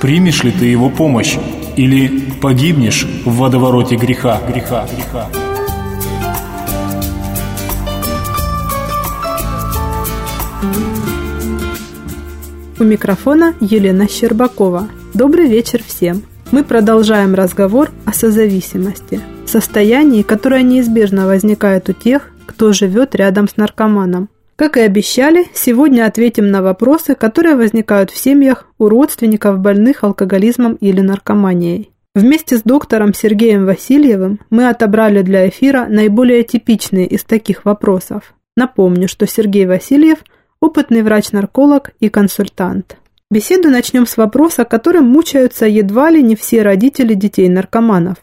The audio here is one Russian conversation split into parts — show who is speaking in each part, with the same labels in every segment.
Speaker 1: Примешь ли ты его помощь или погибнешь в водовороте греха, греха, греха.
Speaker 2: У микрофона Елена Щербакова. Добрый вечер всем. Мы продолжаем разговор о созависимости. Состоянии, которое неизбежно возникает у тех, кто живет рядом с наркоманом. Как и обещали, сегодня ответим на вопросы, которые возникают в семьях у родственников больных алкоголизмом или наркоманией. Вместе с доктором Сергеем Васильевым мы отобрали для эфира наиболее типичные из таких вопросов. Напомню, что Сергей Васильев – опытный врач-нарколог и консультант. Беседу начнем с вопроса, которым мучаются едва ли не все родители детей-наркоманов.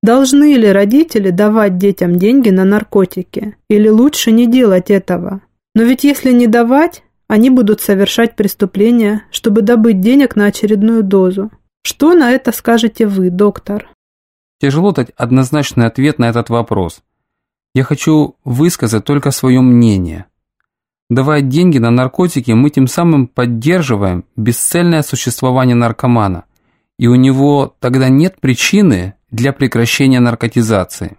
Speaker 2: Должны ли родители давать детям деньги на наркотики? Или лучше не делать этого? Но ведь если не давать, они будут совершать преступления, чтобы добыть денег на очередную дозу. Что на это скажете вы, доктор?
Speaker 3: Тяжело дать однозначный ответ на этот вопрос. Я хочу высказать только свое мнение – Давая деньги на наркотики, мы тем самым поддерживаем бесцельное существование наркомана, и у него тогда нет причины для прекращения наркотизации.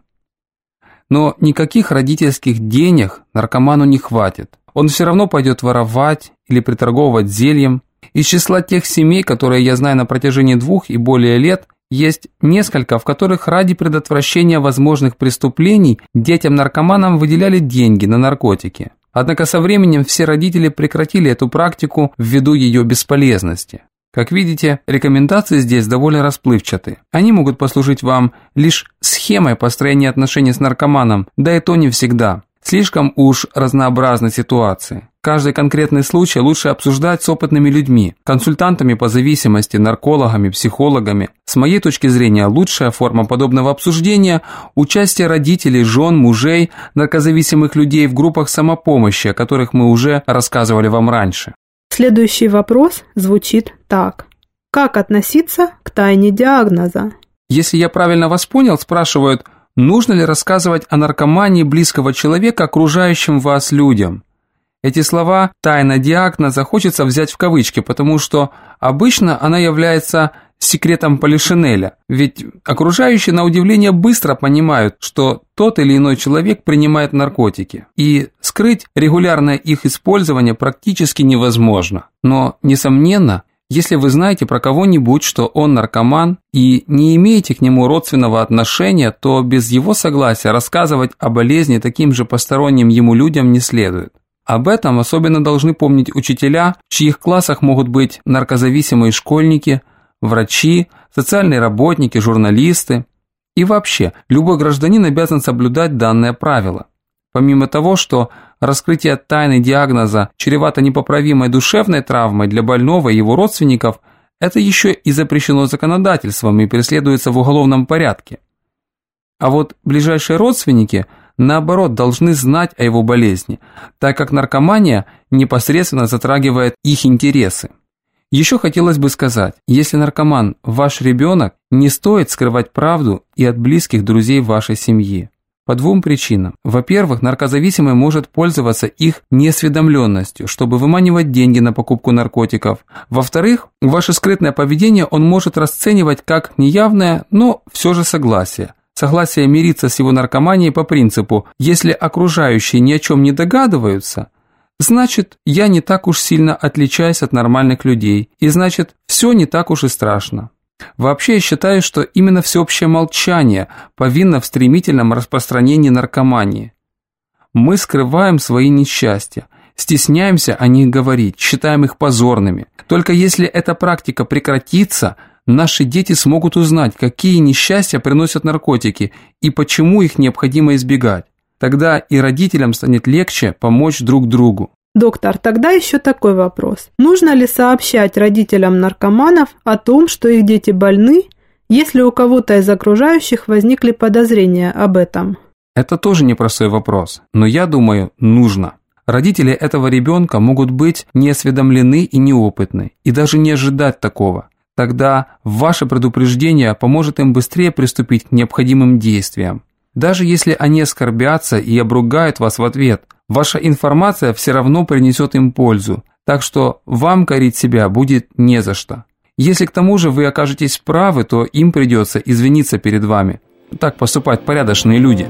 Speaker 3: Но никаких родительских денег наркоману не хватит. Он все равно пойдет воровать или приторговывать зельем. Из числа тех семей, которые я знаю на протяжении двух и более лет, есть несколько, в которых ради предотвращения возможных преступлений детям-наркоманам выделяли деньги на наркотики. Однако со временем все родители прекратили эту практику ввиду ее бесполезности. Как видите, рекомендации здесь довольно расплывчаты. Они могут послужить вам лишь схемой построения отношений с наркоманом, да и то не всегда. Слишком уж разнообразны ситуации. Каждый конкретный случай лучше обсуждать с опытными людьми, консультантами по зависимости, наркологами, психологами. С моей точки зрения, лучшая форма подобного обсуждения – участие родителей, жен, мужей, наркозависимых людей в группах самопомощи, о которых мы уже рассказывали вам раньше.
Speaker 2: Следующий вопрос звучит так. Как относиться к тайне диагноза?
Speaker 3: Если я правильно вас понял, спрашивают, нужно ли рассказывать о наркомании близкого человека окружающим вас людям? Эти слова «тайна диагноза» хочется взять в кавычки, потому что обычно она является секретом Полишинеля, ведь окружающие на удивление быстро понимают, что тот или иной человек принимает наркотики, и скрыть регулярное их использование практически невозможно. Но, несомненно, если вы знаете про кого-нибудь, что он наркоман, и не имеете к нему родственного отношения, то без его согласия рассказывать о болезни таким же посторонним ему людям не следует. Об этом особенно должны помнить учителя, в чьих классах могут быть наркозависимые школьники, врачи, социальные работники, журналисты. И вообще, любой гражданин обязан соблюдать данное правило. Помимо того, что раскрытие тайны диагноза чревато непоправимой душевной травмой для больного и его родственников, это еще и запрещено законодательством и преследуется в уголовном порядке. А вот ближайшие родственники – наоборот, должны знать о его болезни, так как наркомания непосредственно затрагивает их интересы. Еще хотелось бы сказать, если наркоман – ваш ребенок, не стоит скрывать правду и от близких друзей вашей семьи. По двум причинам. Во-первых, наркозависимый может пользоваться их неосведомленностью, чтобы выманивать деньги на покупку наркотиков. Во-вторых, ваше скрытное поведение он может расценивать как неявное, но все же согласие. Согласие мириться с его наркоманией по принципу «если окружающие ни о чем не догадываются», Значит, я не так уж сильно отличаюсь от нормальных людей, и значит, все не так уж и страшно. Вообще я считаю, что именно всеобщее молчание повинно в стремительном распространении наркомании. Мы скрываем свои несчастья, стесняемся о них говорить, считаем их позорными. Только если эта практика прекратится, наши дети смогут узнать, какие несчастья приносят наркотики и почему их необходимо избегать. Тогда и родителям станет легче помочь друг другу.
Speaker 2: Доктор, тогда еще такой вопрос. Нужно ли сообщать родителям наркоманов о том, что их дети больны, если у кого-то из окружающих возникли подозрения об этом?
Speaker 3: Это тоже непростой вопрос, но я думаю, нужно. Родители этого ребенка могут быть неосведомлены и неопытны, и даже не ожидать такого. Тогда ваше предупреждение поможет им быстрее приступить к необходимым действиям. Даже если они оскорбятся и обругают вас в ответ, ваша информация все равно принесет им пользу, так что вам корить себя будет не за что. Если к тому же вы окажетесь правы, то им придется извиниться перед вами. Так поступают порядочные люди.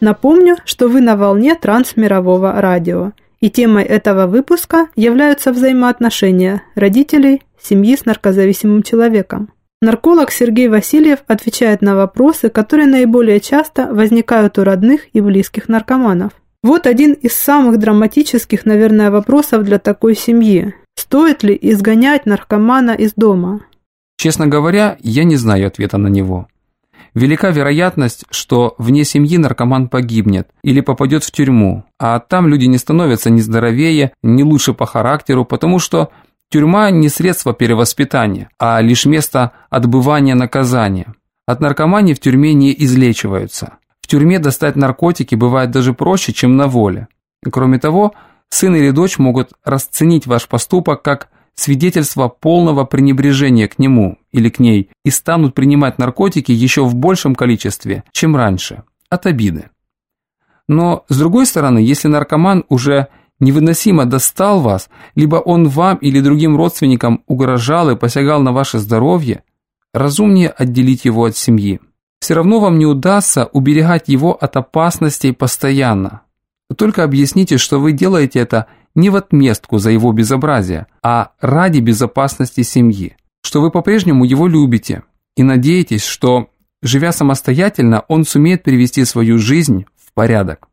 Speaker 2: Напомню, что вы на волне трансмирового радио, и темой этого выпуска являются взаимоотношения родителей, семьи с наркозависимым человеком. Нарколог Сергей Васильев отвечает на вопросы, которые наиболее часто возникают у родных и близких наркоманов. Вот один из самых драматических, наверное, вопросов для такой семьи. Стоит ли изгонять наркомана из дома?
Speaker 3: Честно говоря, я не знаю ответа на него. Велика вероятность, что вне семьи наркоман погибнет или попадет в тюрьму, а там люди не становятся ни здоровее, ни лучше по характеру, потому что тюрьма не средство перевоспитания, а лишь место отбывания наказания. От наркомании в тюрьме не излечиваются. В тюрьме достать наркотики бывает даже проще, чем на воле. Кроме того, сын или дочь могут расценить ваш поступок как свидетельство полного пренебрежения к нему или к ней и станут принимать наркотики еще в большем количестве, чем раньше, от обиды. Но, с другой стороны, если наркоман уже невыносимо достал вас, либо он вам или другим родственникам угрожал и посягал на ваше здоровье, разумнее отделить его от семьи. Все равно вам не удастся уберегать его от опасностей постоянно. Только объясните, что вы делаете это не в отместку за его безобразие, а ради безопасности семьи, что вы по-прежнему его любите и надеетесь, что, живя самостоятельно, он сумеет привести свою жизнь в порядок.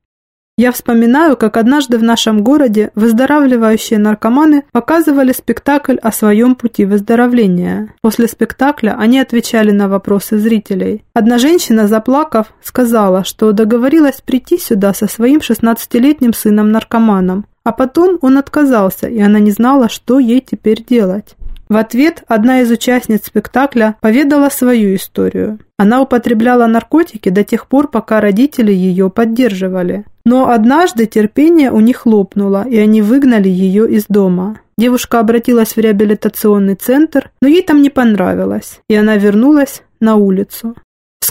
Speaker 2: Я вспоминаю, как однажды в нашем городе выздоравливающие наркоманы показывали спектакль о своем пути выздоровления. После спектакля они отвечали на вопросы зрителей. Одна женщина, заплакав, сказала, что договорилась прийти сюда со своим 16-летним сыном-наркоманом, а потом он отказался, и она не знала, что ей теперь делать. В ответ одна из участниц спектакля поведала свою историю. Она употребляла наркотики до тех пор, пока родители ее поддерживали. Но однажды терпение у них лопнуло, и они выгнали ее из дома. Девушка обратилась в реабилитационный центр, но ей там не понравилось, и она вернулась на улицу.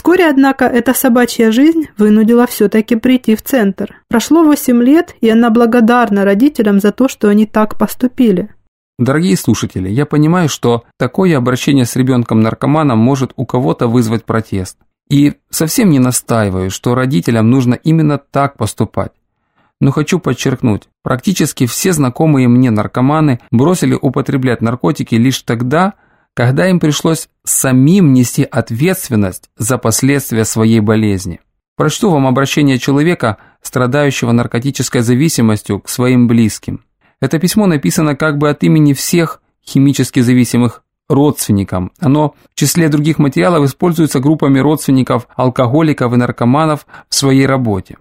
Speaker 2: Вскоре, однако, эта собачья жизнь вынудила все-таки прийти в центр. Прошло 8 лет, и она благодарна родителям за то, что они так поступили.
Speaker 3: Дорогие слушатели, я понимаю, что такое обращение с ребенком-наркоманом может у кого-то вызвать протест. И совсем не настаиваю, что родителям нужно именно так поступать. Но хочу подчеркнуть, практически все знакомые мне наркоманы бросили употреблять наркотики лишь тогда, когда им пришлось самим нести ответственность за последствия своей болезни. Прочту вам обращение человека, страдающего наркотической зависимостью, к своим близким. Это письмо написано как бы от имени всех химически зависимых родственникам. Оно в числе других материалов используется группами родственников алкоголиков и наркоманов в своей работе.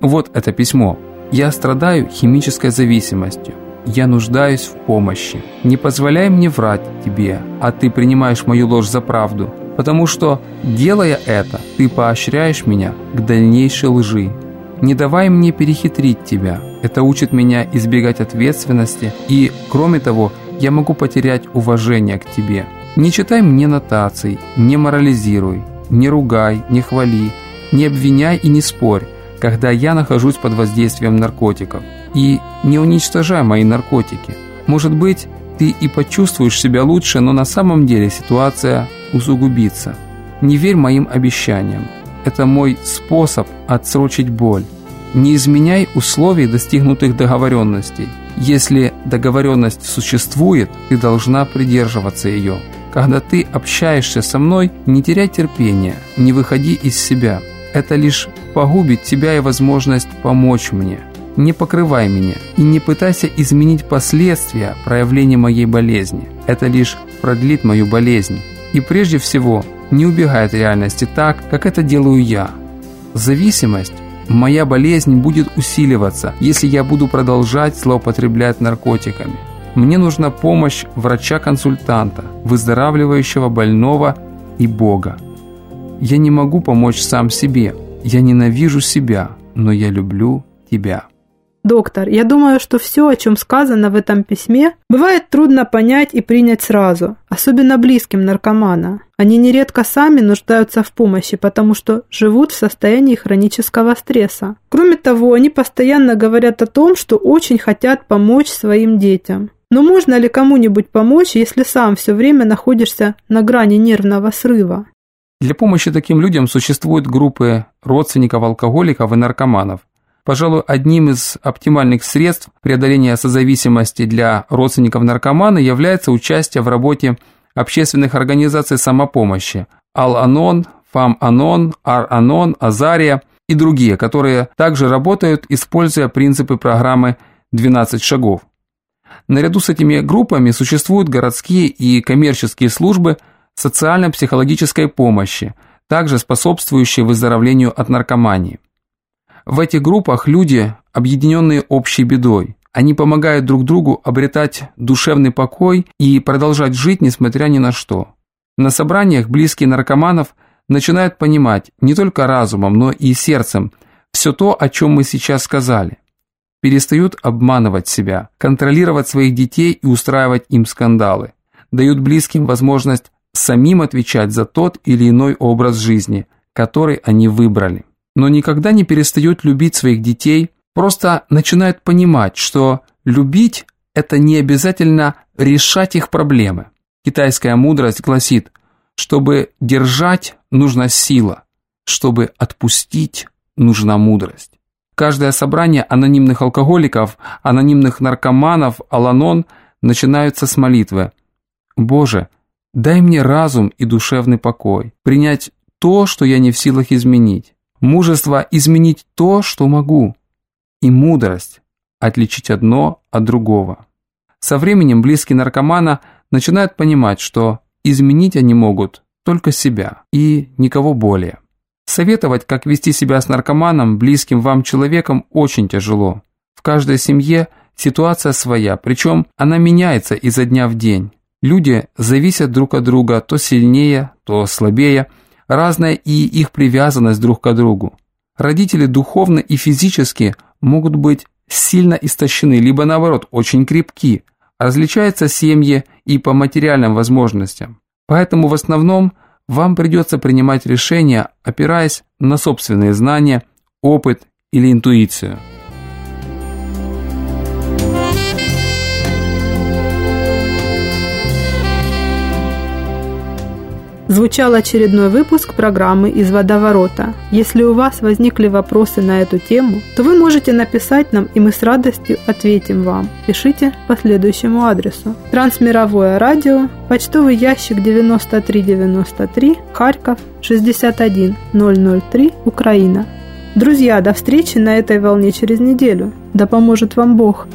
Speaker 3: Вот это письмо. «Я страдаю химической зависимостью я нуждаюсь в помощи. Не позволяй мне врать тебе, а ты принимаешь мою ложь за правду. потому что, делая это, ты поощряешь меня к дальнейшей лжи. Не давай мне перехитрить тебя. Это учит меня избегать ответственности, и, кроме того, я могу потерять уважение к тебе. Не читай мне нотаций, не морализируй, не ругай, не хвали, не обвиняй и не спорь, когда я нахожусь под воздействием наркотиков. И не уничтожай мои наркотики. Может быть, ты и почувствуешь себя лучше, но на самом деле ситуация усугубится. Не верь моим обещаниям. Это мой способ отсрочить боль. Не изменяй условий достигнутых договоренностей. Если договоренность существует, ты должна придерживаться ее. Когда ты общаешься со мной, не теряй терпения, не выходи из себя. Это лишь погубит тебя и возможность помочь мне. Не покрывай меня и не пытайся изменить последствия проявления моей болезни. Это лишь продлит мою болезнь. И прежде всего, не убегай от реальности так, как это делаю я. Зависимость Моя болезнь будет усиливаться, если я буду продолжать злоупотреблять наркотиками. Мне нужна помощь врача-консультанта, выздоравливающего больного и Бога. Я не могу помочь сам себе. Я ненавижу себя, но я люблю тебя.
Speaker 2: Доктор, я думаю, что все, о чем сказано в этом письме, бывает трудно понять и принять сразу, особенно близким наркомана. Они нередко сами нуждаются в помощи, потому что живут в состоянии хронического стресса. Кроме того, они постоянно говорят о том, что очень хотят помочь своим детям. Но можно ли кому-нибудь помочь, если сам все время находишься на грани нервного срыва?
Speaker 3: Для помощи таким людям существуют группы родственников алкоголиков и наркоманов. Пожалуй, одним из оптимальных средств преодоления созависимости для родственников наркомана является участие в работе общественных организаций самопомощи Ал-Анон, Фам-Анон, Ар-Анон, Азария и другие, которые также работают, используя принципы программы «12 шагов». Наряду с этими группами существуют городские и коммерческие службы социально-психологической помощи, также способствующие выздоровлению от наркомании. В этих группах люди, объединенные общей бедой. Они помогают друг другу обретать душевный покой и продолжать жить, несмотря ни на что. На собраниях близкие наркоманов начинают понимать не только разумом, но и сердцем все то, о чем мы сейчас сказали. Перестают обманывать себя, контролировать своих детей и устраивать им скандалы. Дают близким возможность самим отвечать за тот или иной образ жизни, который они выбрали но никогда не перестают любить своих детей, просто начинают понимать, что любить – это не обязательно решать их проблемы. Китайская мудрость гласит, чтобы держать нужна сила, чтобы отпустить нужна мудрость. Каждое собрание анонимных алкоголиков, анонимных наркоманов, аланон начинаются с молитвы. «Боже, дай мне разум и душевный покой, принять то, что я не в силах изменить мужество изменить то, что могу, и мудрость отличить одно от другого. Со временем близкие наркомана начинают понимать, что изменить они могут только себя и никого более. Советовать, как вести себя с наркоманом, близким вам человеком, очень тяжело. В каждой семье ситуация своя, причем она меняется изо дня в день. Люди зависят друг от друга то сильнее, то слабее – разная и их привязанность друг к другу. Родители духовно и физически могут быть сильно истощены, либо наоборот, очень крепки. Различаются семьи и по материальным возможностям. Поэтому в основном вам придется принимать решения, опираясь на собственные знания, опыт или интуицию.
Speaker 2: Звучал очередной выпуск программы «Из водоворота». Если у вас возникли вопросы на эту тему, то вы можете написать нам, и мы с радостью ответим вам. Пишите по следующему адресу. Трансмировое радио, почтовый ящик 9393, Харьков, 61003, Украина. Друзья, до встречи на этой волне через неделю. Да поможет вам Бог!